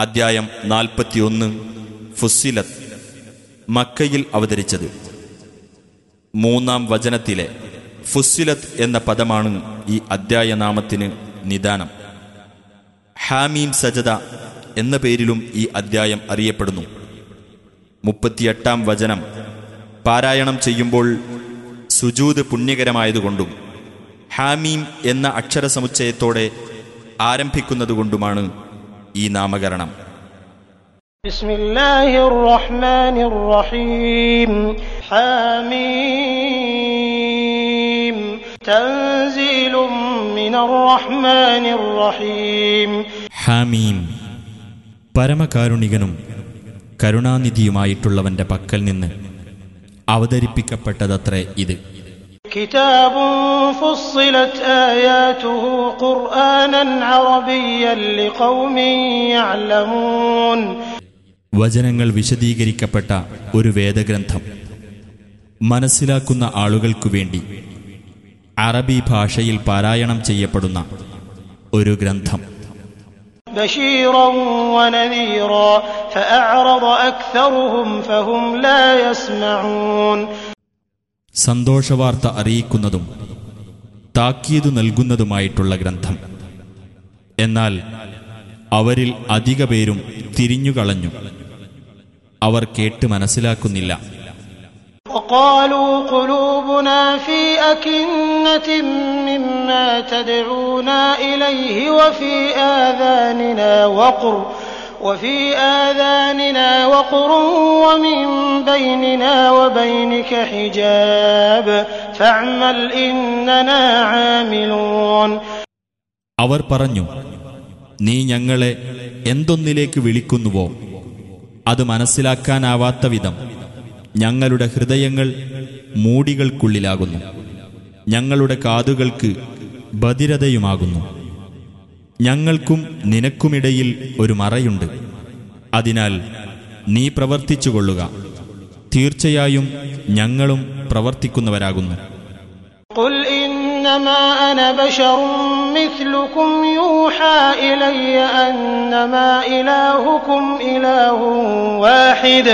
അദ്ധ്യായം നാൽപ്പത്തിയൊന്ന്. ഫുസ്സിലത്ത്. മക്കയിൽ അവതരിച്ചത്. മൂന്നാം വചനത്തിലെ ഫുസ്സിലത്ത് എന്ന പദമാണ് ഈ അദ്ധ്യായനാമത്തിന് നിദാനം. ഹാമീം സജത എന്ന പേരിലും ഈ അദ്ധ്യായം അറിയപ്പെടുന്നു. മുപ്പത്തിയെട്ടാം വചനം. പാരായണം ചെയ്യുമ്പോൾ സുജൂത് പുണ്യകരമായതുകൊണ്ടും ഹാമീം എന്ന അക്ഷരസമുച്ചയത്തോടെ ആരംഭിക്കുന്നതുകൊണ്ടുമാണ് ഈ നാമകരണം بسم الله الرحمن الرحيم حميم تنزيل من الرحمن الرحيم ഹാമീം പരമകാരുണികനും കരുണാനിധിയുമായിട്ടുള്ളവന്റെ പക്കൽ നിന്ന് അവതരിപ്പിക്കപ്പെട്ടതത്രേ ഇത് كتاب فصلت آياته قرآنا عربيا لقوم يعلمون വചനങ്ങൾ വിശദീകരിക്കപ്പെട്ട ഒരു വേദഗ്രന്ഥം മനസ്സിലാക്കുന്ന ആളുകൾക്കു വേണ്ടി അറബി ഭാഷയിൽ പാരായണം ചെയ്യപ്പെടുന്ന ഒരു ഗ്രന്ഥം സന്തോഷവാർത്ത അറിയിക്കുന്നതും താക്കീതു നൽകുന്നതുമായിട്ടുള്ള ഗ്രന്ഥം എന്നാൽ അവരിൽ അധിക പേരും തിരിഞ്ഞുകളഞ്ഞു അവർ കേട്ട് മനസ്സിലാക്കുന്നില്ല وقالوا قلوبنا في أكنة مما تدعونا إليه وفي آذاننا وقر وفي آذاننا وقر ومن بيننا وبينك حجاب فاعمل إننا عاملون അവർ പറഞ്ഞു നീ ഞങ്ങളെ എന്തൊന്നിലേക്ക് വിളിക്കുന്നുവോ അത് മനസ്സിലാക്കാനാവാത്ത വിധം ഞങ്ങളുടെ ഹൃദയങ്ങൾ മൂടികൾക്കുള്ളിലാകുന്നു ഞങ്ങളുടെ കാതുകൾക്ക് ബധിരതയുമാകുന്നു ഞങ്ങൾക്കും നിനക്കുമിടയിൽ ഒരു മറയുണ്ട് അതിനാൽ നീ പ്രവർത്തിച്ചുകൊള്ളുക തീർച്ചയായും ഞങ്ങളും പ്രവർത്തിക്കുന്നവരാകുന്നു قل إنما أنا بشر مثلكم يوحى إلي أنما إلهكم إله واحد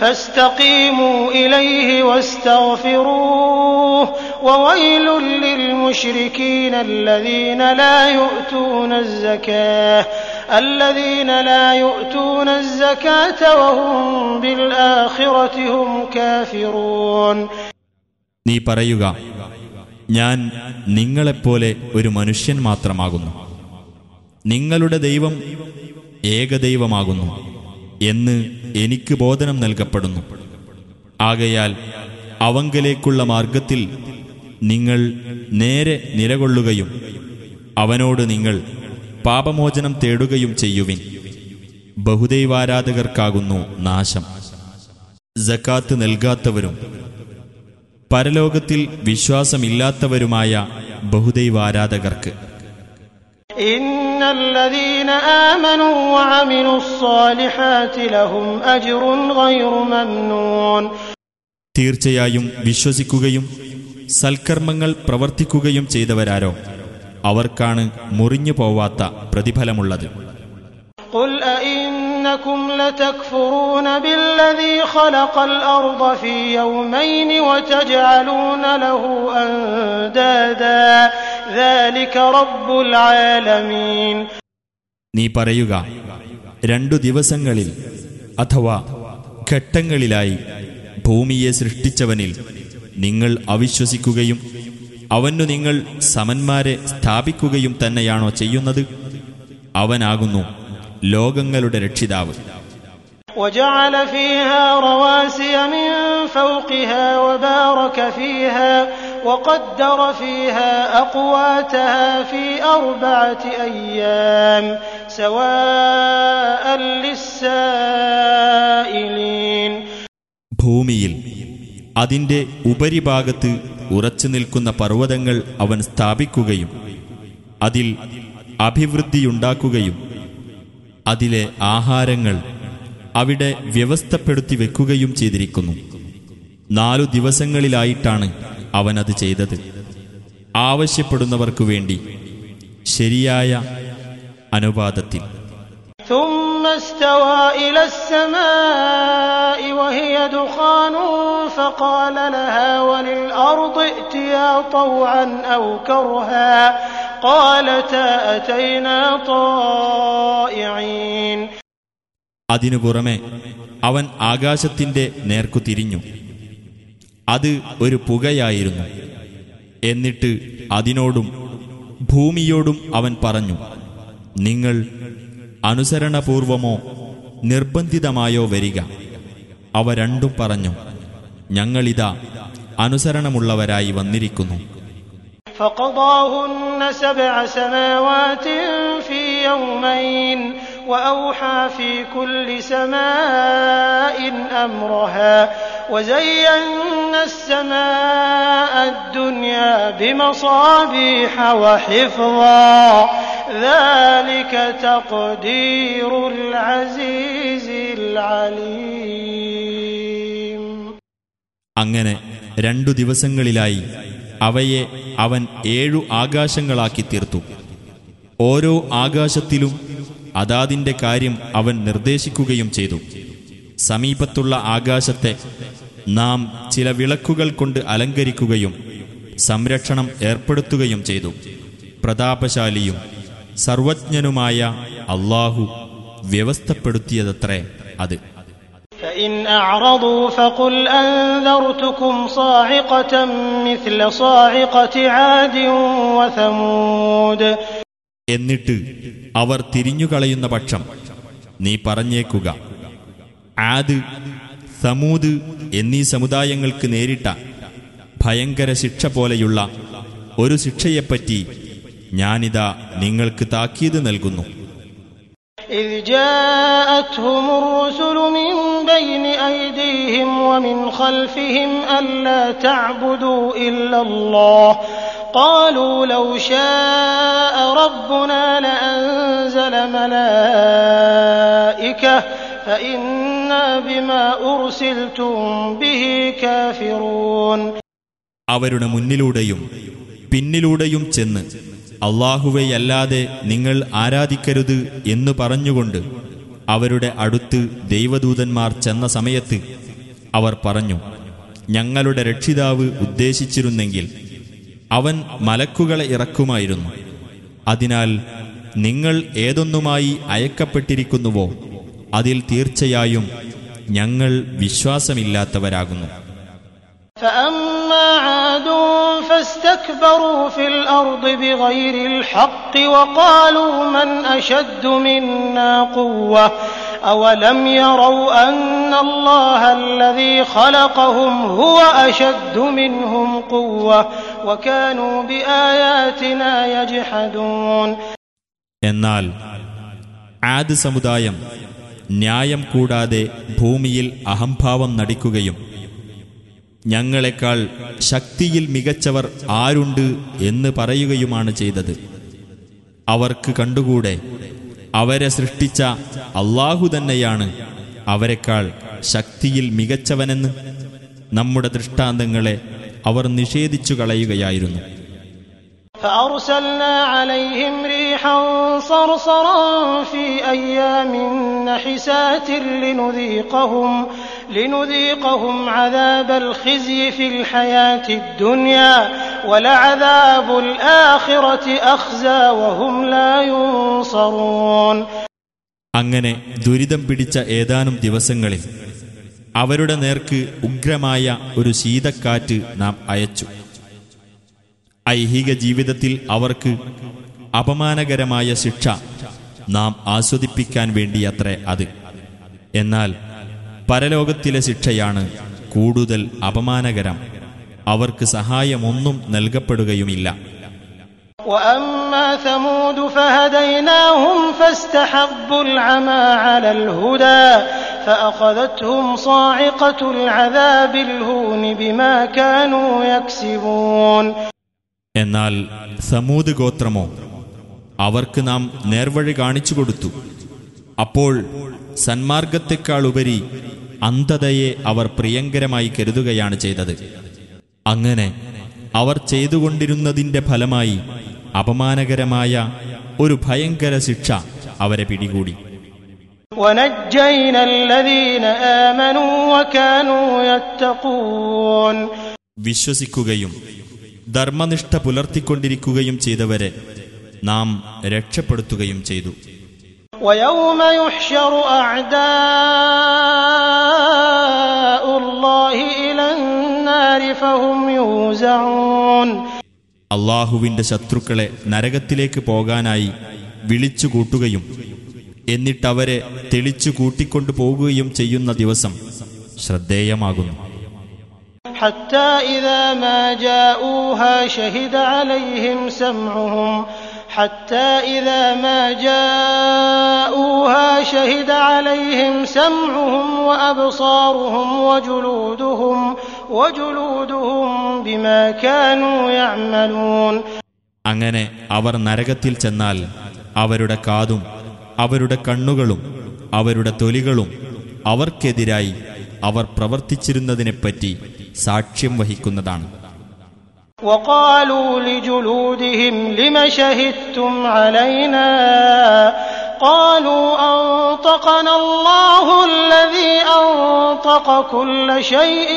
فاستقيموا إليه واستغفروه وويل للمشركين الذين لا يؤتون الزكاة الذين لا يؤتون الزكاة وهم بالآخرة هم كافرون നീ പറയുക ഞാൻ നിങ്ങളെപ്പോലെ ഒരു മനുഷ്യൻ മാത്രമാകുന്നു നിങ്ങളുടെ ദൈവം ഏകദൈവമാകുന്നു എന്ന് എനിക്ക് ബോധനം നൽകപ്പെടുന്നു. ആകയാൽ അവങ്കലേക്കുള്ള മാർഗത്തിൽ നിങ്ങൾ നേരെ നിലകൊള്ളുകയും അവനോട് നിങ്ങൾ പാപമോചനം തേടുകയും ചെയ്യുവിൻ. ബഹുദൈവാരാധകർക്കാകുന്നു നാശം. ജക്കാത്ത് നൽകാത്തവരും പരലോകത്തിൽ വിശ്വാസമില്ലാത്തവരുമായ ബഹുദൈവാരാധകർക്ക്. إن الذين آمنوا وعملوا الصالحات لهم أجر غير ممنون തീർച്ചയായും വിശ്വസിക്കുകയും സൽക്കർമ്മങ്ങൾ പ്രവർത്തിക്കുകയും ചെയ്തവരാരോ അവർക്കാണ് മുറിഞ്ഞു പോവാത്ത പ്രതിഫലമുള്ളത് قل أئنكم لتكفرون بالذي خلق الأرض في يومين وتجعلون له أندادا ذلك رب العالمين നീ പറയുക രണ്ടു ദിവസങ്ങളിൽ അഥവാ ഘട്ടങ്ങളിലായി ഭൂമിയെ സൃഷ്ടിച്ചവനിൽ നിങ്ങൾ അവിശ്വസിക്കുകയും അവനു നിങ്ങൾ സമന്മാരെ സ്ഥാപിക്കുകയും തന്നെയാണോ ചെയ്യുന്നത് അവനാകുന്നു ലോകങ്ങളുടെ രക്ഷിതാവ് وجعل فيها رواسي من فوقها وبارك فيها وقدر فيها أقواتها في أربعة أيام سواء للسائلين ഭൂമിയിൽ അതിന്റെ ഉപരിഭാഗത്ത് ഉറച്ചു നിൽക്കുന്ന പർവ്വതങ്ങൾ അവൻ സ്ഥാപിക്കുകയും അതിൽ അഭിവൃദ്ധിയുണ്ടാക്കുകയും അതിലെ ആഹാരങ്ങൾ അവിടെ വ്യവസ്ഥപ്പെടുത്തി വെക്കുകയും ചെയ്തിരിക്കുന്നു. നാലു ദിവസങ്ങളിലായിട്ടാണ് അവനത് ചെയ്തത്. ആവശ്യപ്പെടുന്നവർക്കു വേണ്ടി ശരിയായ അനുപാതത്തിൽ ഔ കർഹാ അതിനു പുറമെ അവൻ ആകാശത്തിന്റെ നേർക്കു തിരിഞ്ഞു. അത് ഒരു പുകയായിരുന്നു. എന്നിട്ട് അതിനോടും ഭൂമിയോടും അവൻ പറഞ്ഞു നിങ്ങൾ അനുസരണപൂർവമോ നിർബന്ധിതമായോ വരിക? അവ രണ്ടും പറഞ്ഞു ഞങ്ങളിതാ അനുസരണമുള്ളവരായി വന്നിരിക്കുന്നു. فقضاهن سبع سماوات في يومين وأوحى في كل سماء أمرها وزينا السماء الدنيا بمصابيح وحفظا ذلك تقدير العزيز العليم അങ്ങനെ രണ്ടു ദിവസങ്ങളിലായി അവയെ അവൻ ഏഴു ആകാശങ്ങളാക്കി തീർത്തു. ഓരോ ആകാശത്തിലും അതാതിന്റെ കാര്യം അവൻ നിർദ്ദേശിക്കുകയും ചെയ്തു. സമീപത്തുള്ള ആകാശത്തെ നാം ചില വിളക്കുകൾ കൊണ്ട് അലങ്കരിക്കുകയും സംരക്ഷണം ഏർപ്പെടുത്തുകയും ചെയ്തു. പ്രതാപശാലിയും സർവജ്ഞനുമായ അള്ളാഹു വ്യവസ്ഥപ്പെടുത്തിയതത്രേ അത്. فإن أعرضوا فقل أنذرتكم صاعقة مثل صاعقة عاد وثمود എന്നിട്ട് അവർ തിരിഞ്ഞുകളയുന്ന പക്ഷം നീ പറഞ്ഞേക്കുക ആദ് സമൂത് എന്നീ സമുദായങ്ങൾക്ക് നേരിട്ട ഭയങ്കര ശിക്ഷ പോലെയുള്ള ഒരു ശിക്ഷയെപ്പറ്റി ഞാനിതാ നിങ്ങൾക്ക് താക്കീത് നൽകുന്നു إذ جاءتهم الرسل من بين أيديهم ومن خلفهم ألا تعبدوا إلا الله قالوا لو شاء ربنا لأنزل ملائكة فإنا بما أرسلتم به كافرون അവരുടെ മുന്നിലൂടെയും പിന്നിലൂടെയും ചെന്ന് അള്ളാഹുവെയല്ലാതെ നിങ്ങൾ ആരാധിക്കരുത് എന്ന് പറഞ്ഞുകൊണ്ട് അവരുടെ അടുത്ത് ദൈവദൂതന്മാർ ചെന്ന സമയത്ത് അവർ പറഞ്ഞു ഞങ്ങളുടെ രക്ഷിതാവ് ഉദ്ദേശിച്ചിരുന്നെങ്കിൽ അവൻ മലക്കുകളെ ഇറക്കുമായിരുന്നു. അതിനാൽ നിങ്ങൾ ഏതൊന്നുമായി അയക്കപ്പെട്ടിരിക്കുന്നുവോ അതിൽ തീർച്ചയായും ഞങ്ങൾ വിശ്വാസമില്ലാത്തവരാകുന്നു. فأما عاد فاستكبروا في الأرض بغير الحق وقالوا من أشد منا قوة أولم يروا أن الله الذي خلقهم هو أشد منهم قوة وكانوا بآياتنا يجحدون എന്നാൽ ആദ് സമുദായം ന്യായം കൂടാതെ ഭൂമിയിൽ അഹംഭാവം നടിക്കുകയും ഞങ്ങളെക്കാൾ ശക്തിയിൽ മികച്ചവർ ആരുണ്ട് എന്ന് പറയുകയുമാണ് ചെയ്തത്. അവർക്ക് കണ്ടുകൂടെ? അവരെ സൃഷ്ടിച്ച അള്ളാഹു തന്നെയാണ് അവരെക്കാൾ ശക്തിയിൽ മികച്ചവനെന്ന്. നമ്മുടെ ദൃഷ്ടാന്തങ്ങളെ അവർ നിഷേധിച്ചു കളയുകയായിരുന്നു. فأرسلنا عليهم ريحا صرصرا في أيام نحسات لنذيقهم لنذيقهم عذاب الخزي في الحياة الدنيا ولعذاب الآخرة أخزى وهم لا ينصرون അങ്ങനെ ദുരിതം പിടിച്ച ഏതാനും ദിവസങ്ങളിൽ അവരുടെ നേർക്ക് ഉഗ്രമായ ഒരു ശീതക്കാറ്റ് നാം അയച്ചു ഐഹിക ജീവിതത്തിൽ അവർക്ക് അപമാനകരമായ ശിക്ഷ നാം ആസ്വദിപ്പിക്കാൻ വേണ്ടിയത്രേ അത്. എന്നാൽ പരലോകത്തിലെ ശിക്ഷയാണ് കൂടുതൽ അപമാനകരം. അവർക്ക് സഹായമൊന്നും നൽകപ്പെടുകയുമില്ല. എന്നാൽ സമൂത് ഗോത്രമോ അവർക്ക് നാം നേർവഴി കാണിച്ചു കൊടുത്തു. അപ്പോൾ സന്മാർഗത്തെക്കാളുപരി അന്ധതയെ അവർ പ്രിയങ്കരമായി കരുതുകയാണ് ചെയ്തത്. അങ്ങനെ അവർ ചെയ്തുകൊണ്ടിരുന്നതിന്റെ ഫലമായി അപമാനകരമായ ഒരു ഭയങ്കര ശിക്ഷ അവരെ പിടികൂടി. വിശ്വസിക്കുകയും ധർമ്മനിഷ്ഠ പുലർത്തിക്കൊണ്ടിരിക്കുകയും ചെയ്തവരെ നാം രക്ഷപ്പെടുത്തുകയും ചെയ്തു. അള്ളാഹുവിന്റെ ശത്രുക്കളെ നരകത്തിലേക്ക് പോകാനായി വിളിച്ചുകൂട്ടുകയും എന്നിട്ടവരെ തെളിച്ചു കൂട്ടിക്കൊണ്ടു പോകുകയും ചെയ്യുന്ന ദിവസം ശ്രദ്ധേയമാകുന്നു. حتى إذا ما جاءوها شهد عليهم سمعهم حتى إذا ما جاءوها شهد عليهم سمعهم وأبصارهم وجلودهم وجلودهم بما كانوا يعملون അങ്ങനെ അവർ നരകത്തിൽ ചെന്നാൽ അവരുടെ കാതും അവരുടെ കണ്ണുകളും അവരുടെ തൊലികളും അവർക്കെതിരായി അവർ പ്രവർത്തിച്ചിരുന്നതിനെപ്പറ്റി സാക്ഷ്യം വഹിക്കുന്നതാണ് وقالوا لجلودهم لم شهدتم علينا قالوا أنطقنا الله الذي أنطق كل شيء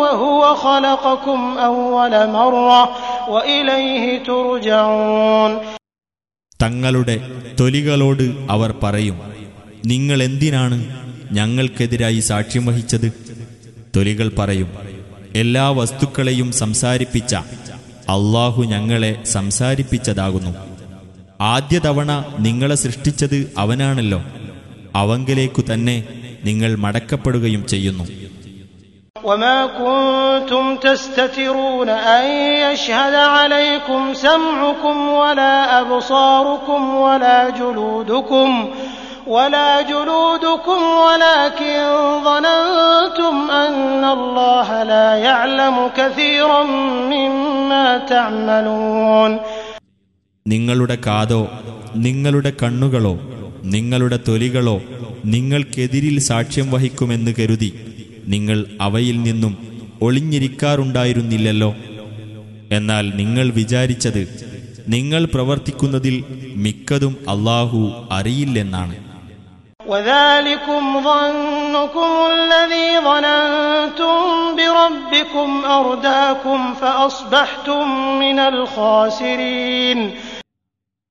وهو خلقكم أول مرة وإليه ترجعون തങ്ങളുടെ തൊലികളോട് അവർ പറയും നിങ്ങൾ എന്തിനാണ് ഞങ്ങൾക്കെതിരായി സാക്ഷ്യം വഹിച്ചത് തൊലികൾ പറയും എല്ലാ വസ്തുക്കളെയും സംസാരിപ്പിച്ച അള്ളാഹു ഞങ്ങളെ സംസാരിപ്പിച്ചതാകുന്നു ആദ്യ തവണ നിങ്ങളെ സൃഷ്ടിച്ചത് അവനാണല്ലോ അവങ്കലേക്കു തന്നെ നിങ്ങൾ മടക്കപ്പെടുകയും ചെയ്യുന്നു وما كنتم تستترون أن يشهد عليكم سمعكم ولا أبصاركم ولا جلودكم ولا جلودكم ولكن ظننتم أن الله لا يعلم كثيرا مما تعملون നിങ്ങളുടെ കാതോ നിങ്ങളുടെ കണ്ണുകളോ നിങ്ങളുടെ തൊലികളോ നിങ്ങൾക്കെതിരിൽ സാക്ഷ്യം വഹിക്കുമെന്ന് കരുതി നിങ്ങൾ അവയിൽ നിന്നും ഒളിഞ്ഞിരിക്കാറുണ്ടായിരുന്നില്ലല്ലോ എന്നാൽ നിങ്ങൾ വിചാരിച്ചത് നിങ്ങൾ പ്രവർത്തിക്കുന്നതിൽ മിക്കതും അള്ളാഹു അറിയില്ലെന്നാണ് وذلكم ظنكم الذي ظننتم بربكم أرداكم فأصبحتم من الخاسرين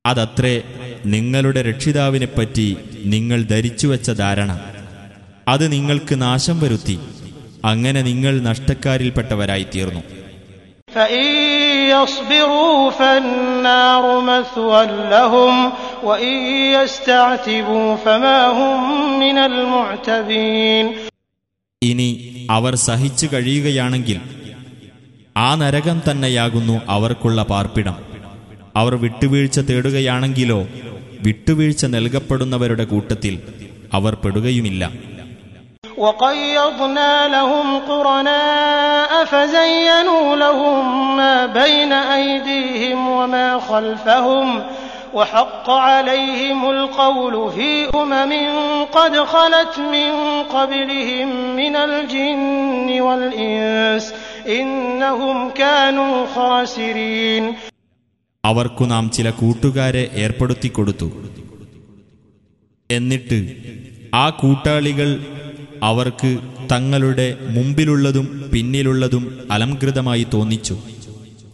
അതത്രേ നിങ്ങളുടെ രക്ഷിതാവിനെപ്പറ്റി നിങ്ങൾ ധരിച്ചുവെച്ച ധാരണ അത് നിങ്ങൾക്ക് നാശം വരുത്തി അങ്ങനെ നിങ്ങൾ നഷ്ടക്കാരിൽപ്പെട്ടവരായിത്തീർന്നു فإن يصبروا فالنار مثوى لهم وإن يستعتبوا فما هم من المعتبين ഇനി അവർ സഹിച്ചു കഴിയുകയാണെങ്കിൽ ആ നരകം തന്നെയാകുന്നു അവർക്കുള്ള പാർപ്പിടം അവർ വിട്ടുവീഴ്ച തേടുകയാണെങ്കിലോ വിട്ടുവീഴ്ച നൽകപ്പെടുന്നവരുടെ കൂട്ടത്തിൽ അവർ പെടുകയുമില്ല وقيضنا لهم قرناء فزينوا لهم ما بين أيديهم وما خلفهم وحق عليهم القول في أمم قد خلت من قبلهم من الجن والإنس إنهم كانوا خاسرين അവർക്കു നാം ചില കൂട്ടുകാരെ ഏർപ്പെടുത്തിക്കൊടുത്തു എന്നിട്ട് ആ കൂട്ടാളികൾ അവർക്ക് തങ്ങളുടെ മുമ്പിലുള്ളതും പിന്നിലുള്ളതും അലംകൃതമായി തോന്നിച്ചു.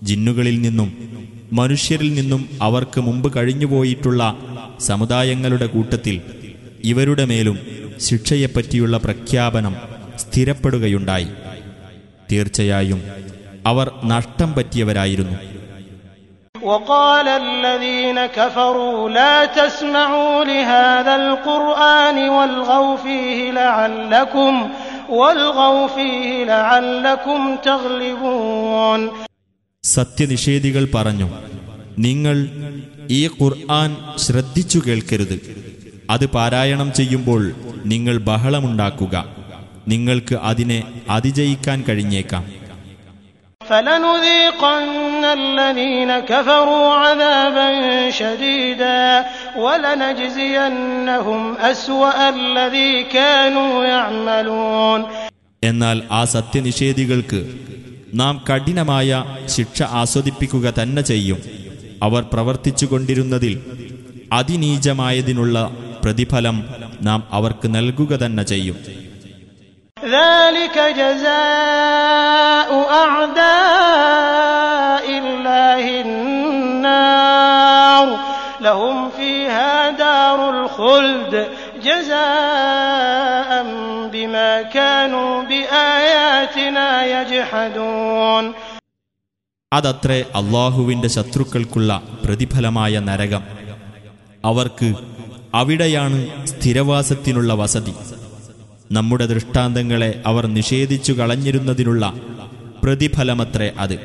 ജിന്നുകളിൽ നിന്നും മനുഷ്യരിൽ നിന്നും അവർക്ക് മുമ്പ് കഴിഞ്ഞുപോയിട്ടുള്ള സമുദായങ്ങളുടെ കൂട്ടത്തിൽ ഇവരുടെ മേലും ശിക്ഷയെപ്പറ്റിയുള്ള പ്രഖ്യാപനം സ്ഥിരപ്പെടുകയുണ്ടായി. തീർച്ചയായും അവർ നഷ്ടം പറ്റിയവരായിരുന്നു. وقال الذين كفروا لا تسمعوا لهذا القرآن والغوا فيه لعلكم والغوا فيه لعلكم تغلبون സത്യനിഷേധികൾ പറഞ്ഞു നിങ്ങൾ ഈ ഖുർആൻ ശ്രദ്ധിച്ചു കേൾക്കരുത് അത് പാരായണം ചെയ്യുമ്പോൾ നിങ്ങൾ ബഹളമുണ്ടാക്കുക നിങ്ങൾക്ക് അതിനെ അതിജയിക്കാൻ കഴിഞ്ഞേക്കാം فلنذيقن الذين كفروا عذابا شديدا ولنجزينهم أسوأ الذي كانوا يعملون എന്നാൽ ആ സത്യനിഷേധികൾക്ക് നാം കഠിനമായ ശിക്ഷ ആസ്വദിപ്പിക്കുക തന്നെ ചെയ്യും അവർ പ്രവർത്തിച്ചുകൊണ്ടിരുന്നതിൽ അതിനീചമായതിനുള്ള പ്രതിഫലം നാം അവർക്ക് നൽകുക തന്നെ ചെയ്യും ذلك جزاء أعداء الله النار لهم فيها دار الخلد جزاء بما كانوا بآياتنا يجحدون അതത്രേ അള്ളാഹുവിന്റെ ശത്രുക്കൾക്കുള്ള പ്രതിഫലമായ നരകം അവർക്ക് അവിടെയാണ് സ്ഥിരവാസത്തിനുള്ള വസതി നമ്മുടെ ദൃഷ്ടാന്തങ്ങളെ അവർ നിഷേധിച്ചു കളഞ്ഞിരുന്നതിനുള്ള പ്രതിഫലമത്രേ അത്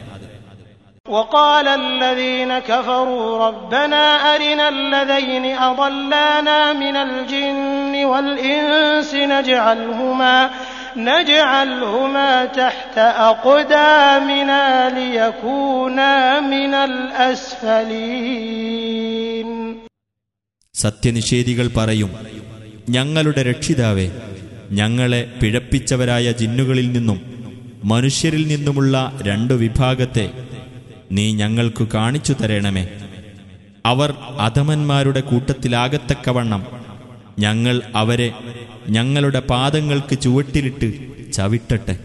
وقال الذين كفروا ربنا أرنا الذين أضلانا من الجن والإنس نجعلهما نجعلهما تحت أقدامنا ليكونا من الأسفلين സത്യനിഷേധികൾ പറയും ഞങ്ങളുടെ രക്ഷിതാവേ ഞങ്ങളെ പിഴപ്പിച്ചവരായ ജിന്നുകളിൽ നിന്നും മനുഷ്യരിൽ നിന്നുമുള്ള രണ്ടു വിഭാഗത്തെ നീ ഞങ്ങൾക്കു കാണിച്ചു തരണമേ. അവർ അധമന്മാരുടെ കൂട്ടത്തിലാകത്തക്കവണ്ണം ഞങ്ങൾ അവരെ ഞങ്ങളുടെ പാദങ്ങൾക്ക് ചുവട്ടിലിട്ട് ചവിട്ടട്ടെ.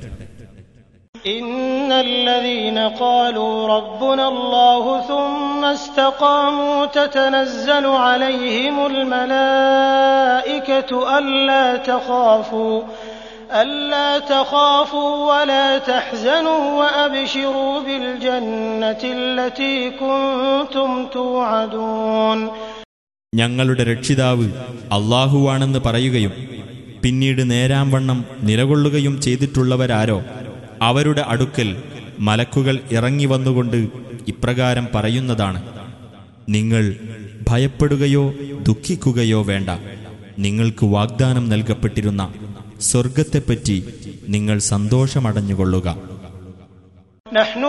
قالوا ربنا الله ثم استقاموا تتنزل عليهم الملائكة ألا تخافوا ألا تخافوا ولا تحزنوا وأبشروا بالجنة التي كنتم توعدون ഞങ്ങളുടെ രക്ഷിതാവ് അള്ളാഹുവാണെന്ന് പറയുകയും പിന്നീട് നേരാംവണ്ണം നിലകൊള്ളുകയും ചെയ്തിട്ടുള്ളവരാരോ അവരുടെ അടുക്കൽ മലക്കുകൾ ഇറങ്ങി വന്നുകൊണ്ട് ഇപ്രകാരം പറയുന്നതാണ് നിങ്ങൾ ഭയപ്പെടുകയോ ദുഃഖിക്കുകയോ വേണ്ട നിങ്ങൾക്ക് വാഗ്ദാനം നൽകപ്പെട്ടിരുന്ന സ്വർഗത്തെപ്പറ്റി നിങ്ങൾ സന്തോഷമടഞ്ഞുകൊള്ളുക نحن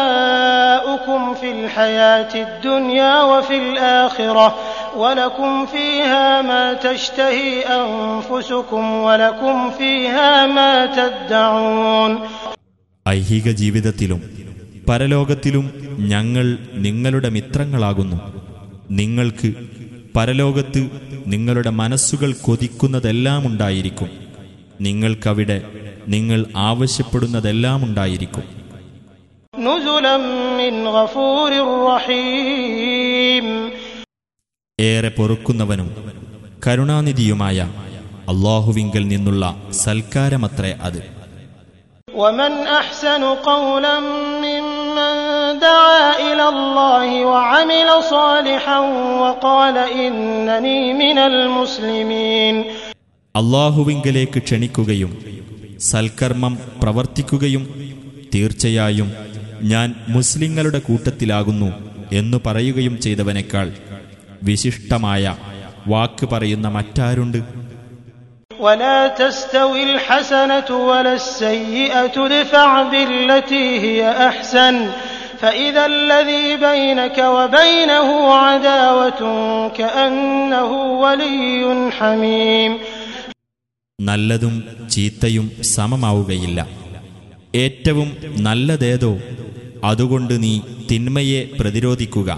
أولياؤكم في الحياة الدنيا وفي الآخرة ولكم فيها ما تشتهي أنفسكم ولكم فيها ما تدعون ഐഹിക ജീവിതത്തിലും പരലോകത്തിലും ഞങ്ങൾ നിങ്ങളുടെ മിത്രങ്ങളാകുന്നു. നിങ്ങൾക്ക് പരലോകത്ത് നിങ്ങളുടെ മനസ്സുകൾ കൊതിക്കുന്നതെല്ലാം ഉണ്ടായിരിക്കും. നിങ്ങൾക്കവിടെ നിങ്ങൾ ആവശ്യപ്പെടുന്നതെല്ലാം ഉണ്ടായിരിക്കും. ഏറെ പൊറുക്കുന്നവനും കരുണാനിധിയുമായ അള്ളാഹുവിങ്കിൽ നിന്നുള്ള സൽക്കാരമത്രേ അത്. ومن أحسن قولا ممن دعا إلى الله وعمل صالحا وقال إنني من المسلمين അള്ളാഹുവിങ്കലേക്ക് ക്ഷണിക്കുകയും സൽക്കർമ്മം പ്രവർത്തിക്കുകയും തീർച്ചയായും ഞാൻ മുസ്ലിങ്ങളുടെ കൂട്ടത്തിലാകുന്നു എന്നു പറയുകയും ചെയ്തവനേക്കാൾ വിശിഷ്ടമായ വാക്ക് പറയുന്ന മറ്റാരുണ്ട് ولا تستوي الحسنة ولا السيئة ادفع بالتي هي أحسن فإذا الذي بينك وبينه عداوة كأنه ولي حميم നല്ലതും ചീത്തയും സമമാവുകയില്ല ഏറ്റവും നല്ലതേതോ അതുകൊണ്ട് നീ തിന്മയെ പ്രതിരോധിക്കുക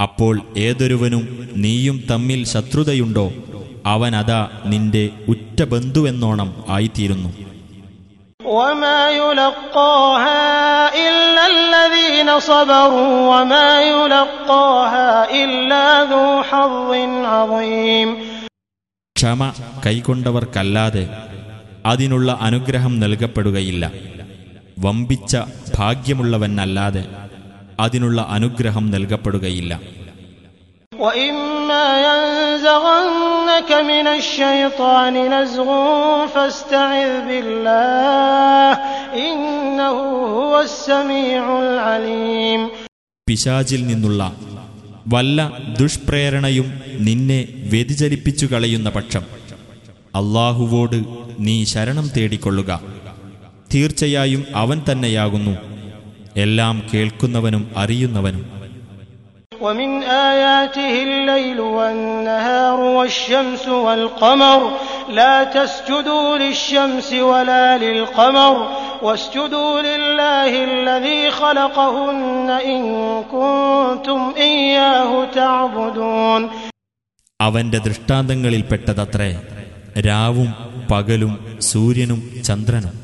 അപ്പോൾ ഏതൊരുവനും നീയും തമ്മിൽ ശത്രുതയുണ്ടോ അവനതാ നിന്റെ ഉറ്റ ബന്ധുവെന്നോണം ആയിത്തീരുന്നു. ക്ഷമ കൈകൊണ്ടവർക്കല്ലാതെ അതിനുള്ള അനുഗ്രഹം നൽകപ്പെടുകയില്ല. വമ്പിച്ച ഭാഗ്യമുള്ളവനല്ലാതെ അതിനുള്ള അനുഗ്രഹം നൽകപ്പെടുകയില്ല. وإما ينزغنك من الشيطان نزغ فاستعذ بالله إنه هو السميع العليم പിശാചിൽ നിന്നുള്ള വല്ല ദുഷ്പ്രേരണയും നിന്നെ വ്യതിചലിപ്പിച്ചു കളയുന്ന പക്ഷം അള്ളാഹുവോട് നീ ശരണം തേടിക്കൊള്ളുക തീർച്ചയായും അവൻ തന്നെയാകുന്നു എല്ലാം കേൾക്കുന്നവനും അറിയുന്നവനും ومن آياته الليل والنهار والشمس والقمر لا تسجدوا للشمس ولا للقمر واسجدوا لله الذي خلقهن إن كنتم إياه تعبدون അവന്റെ ദൃഷ്ടാന്തങ്ങളിൽപ്പെട്ടതത്രേ രാവും പകലും സൂര്യനും ചന്ദ്രനും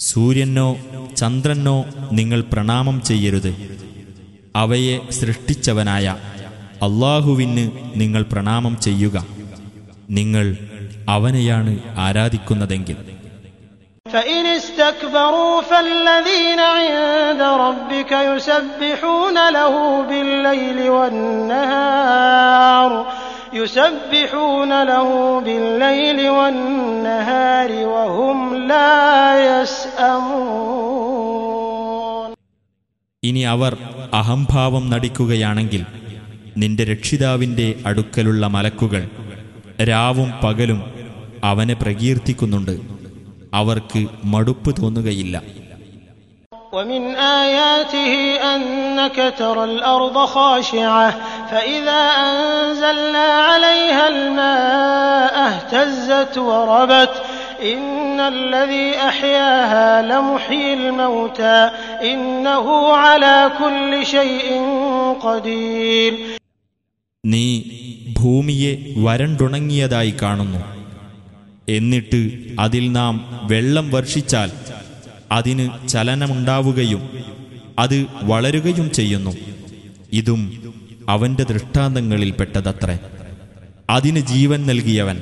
സൂര്യനോ ചന്ദ്രനോ നിങ്ങൾ പ്രണാമം ചെയ്യരുത് അവയെ സൃഷ്ടിച്ചവനായ അള്ളാഹുവിന് നിങ്ങൾ പ്രണാമം ചെയ്യുക നിങ്ങൾ അവനെയാണ് ആരാധിക്കുന്നതെങ്കിൽ فإن استكبروا فالذين عند ربك يسبحون له بالليل والنهار يسبحون له بالليل والنهار وهم لا يسأمون ഇനി അവർ അഹംഭാവം നടിക്കുകയാണെങ്കിൽ നിന്റെ രക്ഷിതാവിന്റെ അടുക്കലുള്ള മലക്കുകൾ രാവും പകലും അവനെ പ്രകീർത്തിക്കുന്നുണ്ട് അവർക്ക് മടുപ്പ് തോന്നുകയില്ല ومن آياته أنك ترى الأرض خاشعة فإذا أنزلنا عليها الماء اهتزت وربت إن الذي أحياها لمحيي الموتى إنه على كل شيء قدير നീ ഭൂമിയെ വരണ്ടുണങ്ങിയതായി കാണുന്നു എന്നിട്ട് അതിൽ നാം വെള്ളം വർഷിച്ചാൽ അതിന് ചലനമുണ്ടാവുകയും അത് വളരുകയും ചെയ്യുന്നു ഇതും അവന്റെ ദൃഷ്ടാന്തങ്ങളിൽപ്പെട്ടതത്രേ അതിന് ജീവൻ നൽകിയവൻ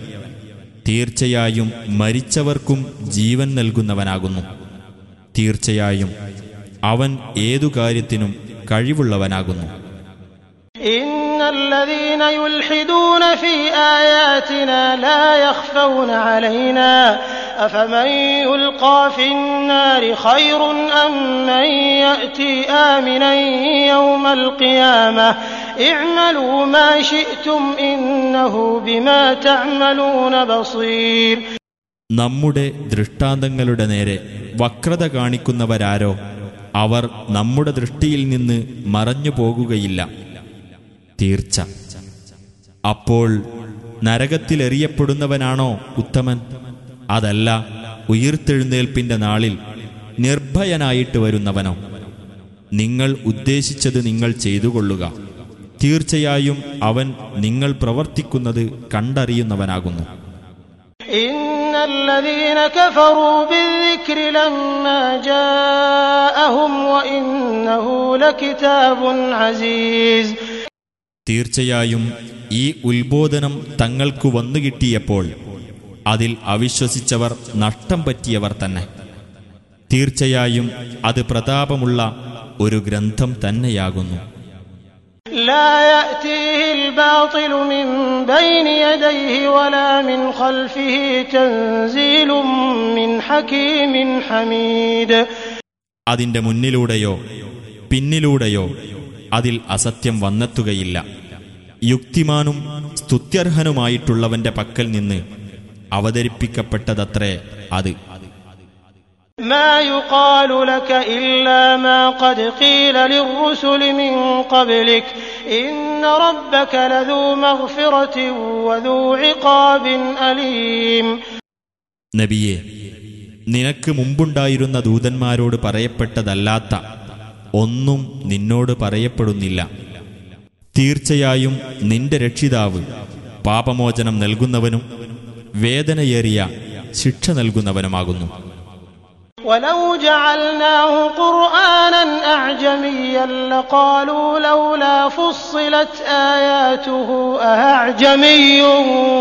തീർച്ചയായും മരിച്ചവർക്കും ജീവൻ നൽകുന്നവനാകുന്നു തീർച്ചയായും അവൻ ഏതു കാര്യത്തിനും കഴിവുള്ളവനാകുന്നു إن الذين يلحدون في آياتنا لا يخفون علينا أفمن يلقى في النار خير أم من يأتي آمنا يوم القيامة നമ്മുടെ ദൃഷ്ടാന്തങ്ങളുടെ നേരെ വക്രത കാണിക്കുന്നവരാരോ അവർ നമ്മുടെ ദൃഷ്ടിയിൽ നിന്ന് മറഞ്ഞു പോകുകയില്ല. തീർച്ച. അപ്പോൾ നരകത്തിലെറിയപ്പെടുന്നവനാണോ ഉത്തമൻ? അതല്ല ഉയർത്തെഴുന്നേൽപ്പിന്റെ നാളിൽ നിർഭയനായിട്ട് വരുന്നവനോ? നിങ്ങൾ ഉദ്ദേശിച്ചത് നിങ്ങൾ ചെയ്തുകൊള്ളുക. തീർച്ചയായും അവൻ നിങ്ങൾ പ്രവർത്തിക്കുന്നത് കണ്ടറിയുന്നവനാകുന്നു. തീർച്ചയായും ഈ ഉത്ബോധനം തങ്ങൾക്കു വന്നുകിട്ടിയപ്പോൾ അതിൽ അവിശ്വസിച്ചവർ നഷ്ടം പറ്റിയവർ തന്നെ. തീർച്ചയായും അത് പ്രതാപമുള്ള ഒരു ഗ്രന്ഥം തന്നെയാകുന്നു. لا يأتيه الباطل من بين يديه ولا من خلفه تنزيل من حكيم حميد അതിന്റെ മുന്നിലൂടെയോ പിന്നിലൂടെയോ അതിൽ അസത്യം വന്നെത്തുകയില്ല യുക്തിമാനും സ്തുത്യർഹനുമായിട്ടുള്ളവന്റെ പക്കൽ നിന്ന് അവതരിപ്പിക്കപ്പെട്ടതത്രേ അത് ما يقال لك إلا ما قد قيل للرسل من قبلك إن ربك لذو مغفرة وذو عقاب أليم നബിയെ നിനക്ക് മുമ്പുണ്ടായിരുന്ന ദൂതന്മാരോട് പറയപ്പെട്ടതല്ലാത്ത ഒന്നും നിന്നോട് പറയപ്പെടുന്നില്ല തീർച്ചയായും നിന്റെ രക്ഷിതാവ് പാപമോചനം നൽകുന്നവനും വേദനയേറിയ ശിക്ഷ നൽകുന്നവനുമാകുന്നു ولو جعلناه قرآنا أعجميا لقالوا لولا فصلت آياته أأعجمي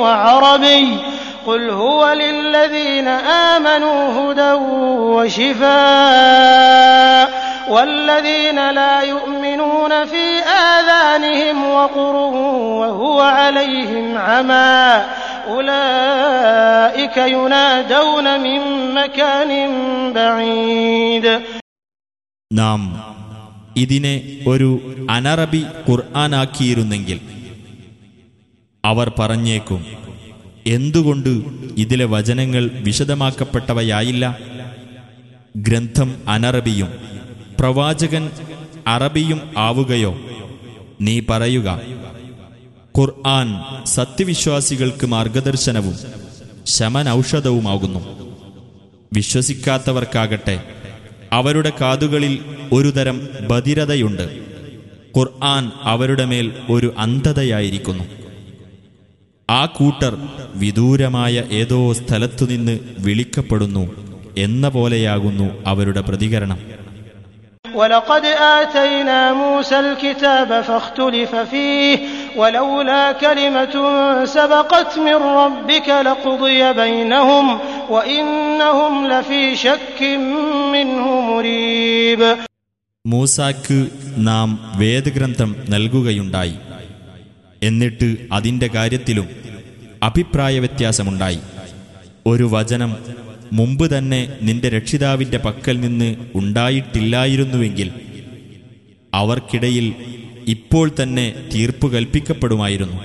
وعربي قل هو للذين آمنوا هدى وشفاء والذين لا يؤمنون في آذانهم وقر وهو عليهم عمى أولئك ينادون من مكان بعيد നാം ഇതിനെ ഒരു അനറബി ഖുർആനാക്കിയിരുന്നെങ്കിൽ അവർ പറഞ്ഞേക്കും എന്തുകൊണ്ട് ഇതിലെ വചനങ്ങൾ വിശദമാക്കപ്പെട്ടവയായില്ല ഗ്രന്ഥം അനറബിയും പ്രവാചകൻ അറബിയും ആവുകയോ നീ പറയുക ഖുർആൻ സത്യവിശ്വാസികൾക്ക് മാർഗദർശനവും ശമനൌഷധവുമാകുന്നു വിശ്വസിക്കാത്തവർക്കാകട്ടെ അവരുടെ കാതുകളിൽ ഒരുതരം ബധിരതയുണ്ട് ഖുർആൻ അവരുടെ മേൽ ഒരു അന്ധതയായിരിക്കുന്നു ആ കൂട്ടർ വിദൂരമായ ഏതോ സ്ഥലത്തുനിന്ന് വിളിക്കപ്പെടുന്നു എന്ന പോലെയാകുന്നു അവരുടെ പ്രതികരണം ولقد آتينا موسى الكتاب فاختلف فيه ولولا كلمة سبقت من ربك لقضي بينهم وإنهم لفي شك منه مريب മൂസാക്ക് നാം വേദഗ്രന്ഥം നൽകുകയുണ്ടായി എന്നിട്ട് അതിന്റെ കാര്യത്തിലും അഭിപ്രായ വ്യത്യാസമുണ്ടായി ഒരു വചനം മുമ്പ് തന്നെ നിന്റെ രക്ഷിതാവിന്റെ പക്കൽ നിന്ന് ഉണ്ടായിട്ടില്ലായിരുന്നുവെങ്കിൽ അവർക്കിടയിൽ ഇപ്പോൾ തന്നെ തീർപ്പ് കൽപ്പിക്കപ്പെടുമായിരുന്നു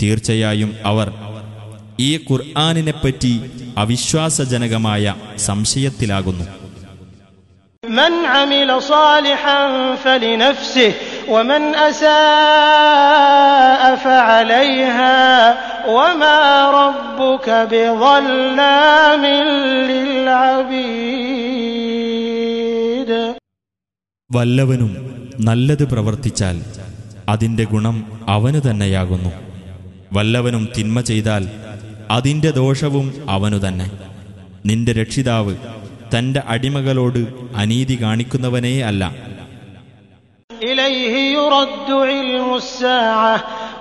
തീർച്ചയായും അവർ ഈ ഖുർആാനിനെപ്പറ്റി അവിശ്വാസജനകമായ സംശയത്തിലാകുന്നു من عمل صالحا فلنفسه ومن أساء فعليها وما ربك بظلام للعبيد വല്ലവനും നല്ലത് പ്രവർത്തിച്ചാൽ അതിന്റെ ഗുണം അവനു തന്നെയാകുന്നു വല്ലവനും തിന്മ ചെയ്താൽ അതിന്റെ ദോഷവും അവനു തന്നെ നിന്റെ രക്ഷിതാവ് തന്റെ അടിമകളോട് അനീതി കാണിക്കുന്നവനേ അല്ല إليه يرد علم الساعة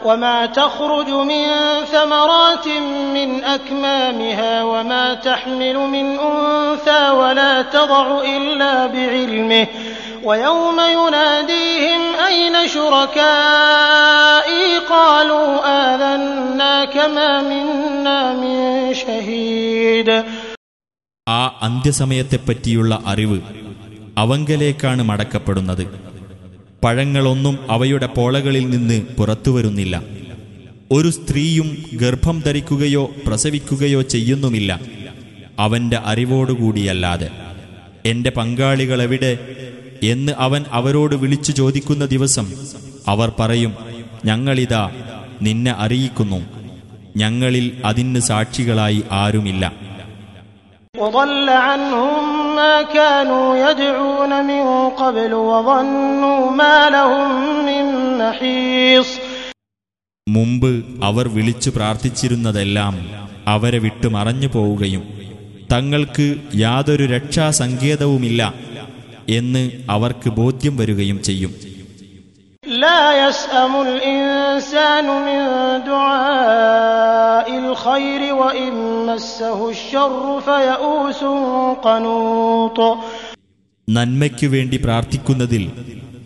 وما تخرج من ثمرات من أكمامها وما تحمل من أنثى ولا تضع إلا بعلمه ويوم يناديهم أين شركائي قالوا آذناك ما منا من شهيد ആ അന്ത്യസമയത്തെപ്പറ്റിയുള്ള അറിവ് അവങ്കലേക്കാണ് മടക്കപ്പെടുന്നത് പഴങ്ങളൊന്നും അവയുടെ പോളകളിൽ നിന്ന് പുറത്തുവരുന്നില്ല ഒരു സ്ത്രീയും ഗർഭം ധരിക്കുകയോ പ്രസവിക്കുകയോ ചെയ്യുന്നുമില്ല അവന്റെ അറിവോടുകൂടിയല്ലാതെ എന്റെ പങ്കാളികളെവിടെ എന്ന് അവൻ അവരോട് വിളിച്ചു ചോദിക്കുന്ന ദിവസം അവർ പറയും ഞങ്ങളിതാ നിന്നെ അറിയിക്കുന്നു ഞങ്ങളിൽ അതിന് സാക്ഷികളായി ആരുമില്ല وضل عنهم ما كانوا يدعون من قبل وظنوا ما لهم من محيص മുമ്പ് അവർ വിളിച്ചു പ്രാർത്ഥിച്ചിരുന്നതെല്ലാം അവരെ വിട്ടു മറഞ്ഞു പോവുകയും തങ്ങൾക്ക് യാതൊരു രക്ഷാസങ്കേതവുമില്ല എന്ന് അവർക്ക് ബോധ്യം വരികയും ചെയ്യും لا يسأم الإنسان من دعاء الخير وإن مسه الشر فيئوس قنوط നന്മയ്ക്കു വേണ്ടി പ്രാർത്ഥിക്കുന്നതിൽ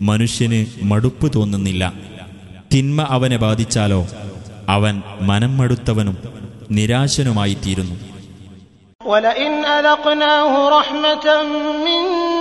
മനുഷ്യന് മടുപ്പ് തോന്നുന്നില്ല തിന്മ അവനെ ബാധിച്ചാലോ അവൻ മനം മടുത്തവനും നിരാശനുമായിത്തീരുന്നു ولئن أذقناه رحمة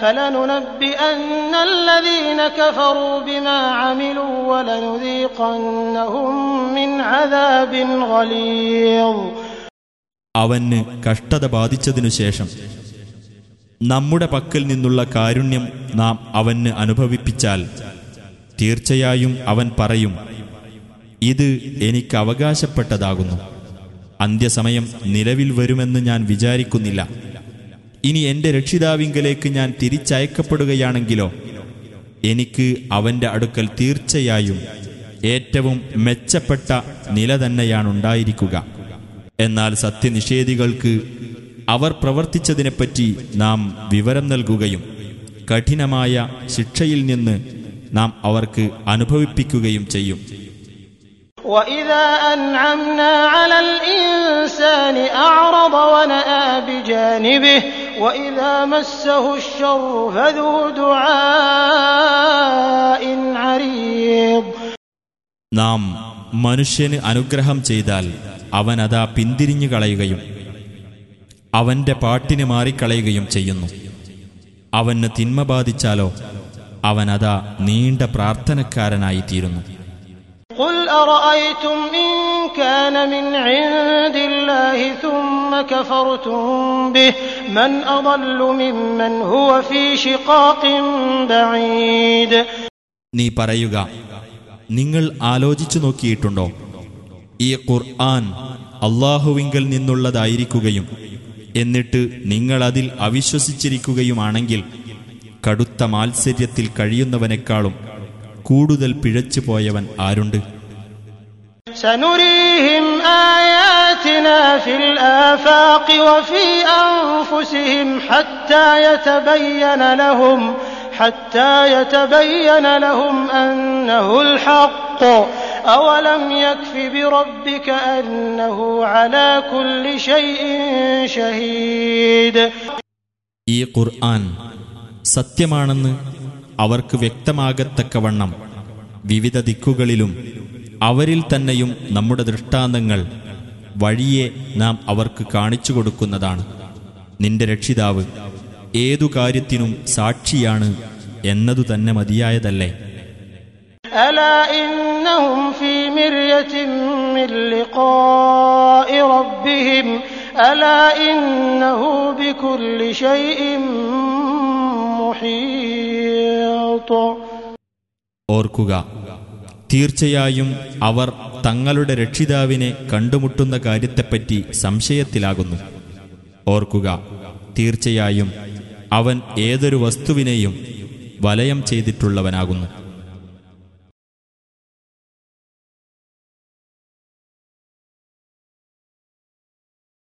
فلننبئن الذين كفروا بما عملوا ولنذيقنهم من عذاب غليظ അവന് കഷ്ടത ബാധിച്ചതിനു ശേഷം നമ്മുടെ പക്കൽ നിന്നുള്ള കാരുണ്യം നാം അവന് അനുഭവിപ്പിച്ചാൽ തീർച്ചയായും അവൻ പറയും ഇത് എനിക്ക് അവകാശപ്പെട്ടതാകുന്നു അന്ത്യസമയം നിലവിൽ വരുമെന്ന് ഞാൻ വിചാരിക്കുന്നില്ല ഇനി എന്റെ രക്ഷിതാവിങ്കലേക്ക് ഞാൻ തിരിച്ചയക്കപ്പെടുകയാണെങ്കിലോ എനിക്ക് അവന്റെ അടുക്കൽ തീർച്ചയായും ഏറ്റവും മെച്ചപ്പെട്ട നില തന്നെയാണുണ്ടായിരിക്കുക എന്നാൽ സത്യനിഷേധികൾക്ക് അവർ പ്രവർത്തിച്ചതിനെപ്പറ്റി നാം വിവരം നൽകുകയും കഠിനമായ ശിക്ഷയിൽ നിന്ന് നാം അവർക്ക് അനുഭവിപ്പിക്കുകയും ചെയ്യും وإذا أنعمنا على الإنسان أعرض ونأى بجانبه وإذا مسه الشر فذو دعاء عريض നാം മനുഷ്യന് അനുഗ്രഹം ചെയ്താൽ അവൻ അതാ പിന്തിരിഞ്ഞു കളയുകയും അവന്റെ പാട്ടിന് മാറിക്കളയുകയും ചെയ്യുന്നു അവന് തിന്മ ബാധിച്ചാലോ അവൻ അതാ നീണ്ട പ്രാർത്ഥനക്കാരനായിത്തീരുന്നു قل أرأيتم إن كان من عند الله ثم كفرتم به من أضل ممن هو في شقاق بعيد നീ പറയുക നിങ്ങൾ ആലോചിച്ചു നോക്കിയിട്ടുണ്ടോ ഈ ഖുർആൻ അള്ളാഹുവിങ്കൽ നിന്നുള്ളതായിരിക്കുകയും എന്നിട്ട് നിങ്ങൾ അതിൽ അവിശ്വസിച്ചിരിക്കുകയുമാണെങ്കിൽ കടുത്ത മാത്സര്യത്തിൽ കഴിയുന്നവനേക്കാളും കൂടുതൽ പിഴച്ചു പോയവൻ ആരുണ്ട് سنريهم آياتنا في الآفاق وفي أنفسهم حتى يتبين لهم حتى يتبين لهم أنه الحق أولم يكف بربك أنه على كل شيء شهيد ഈ ഖുർആൻ സത്യമാണെന്ന് അവർക്ക് വ്യക്തമാകത്തക്കവണ്ണം വിവിധ ദിക്കുകളിലും അവരിൽ തന്നെയും നമ്മുടെ ദൃഷ്ടാന്തങ്ങൾ വഴിയെ നാം അവർക്ക് കാണിച്ചു കൊടുക്കുന്നതാണ്. നിന്റെ രക്ഷിതാവ് ഏതു കാര്യത്തിനും സാക്ഷിയാണ് എന്നതു തന്നെ മതിയായതല്ലേ? ഓർക്കുക തീർച്ചയായും അവർ തങ്ങളുടെ രക്ഷിതാവിനെ കണ്ടുമുട്ടുന്ന കാര്യത്തെപ്പറ്റി സംശയത്തിലാകുന്നു. ഓർക്കുക തീർച്ചയായും അവൻ ഏതൊരു വസ്തുവിനെയും വലയം ചെയ്തിട്ടുള്ളവനാകുന്നു.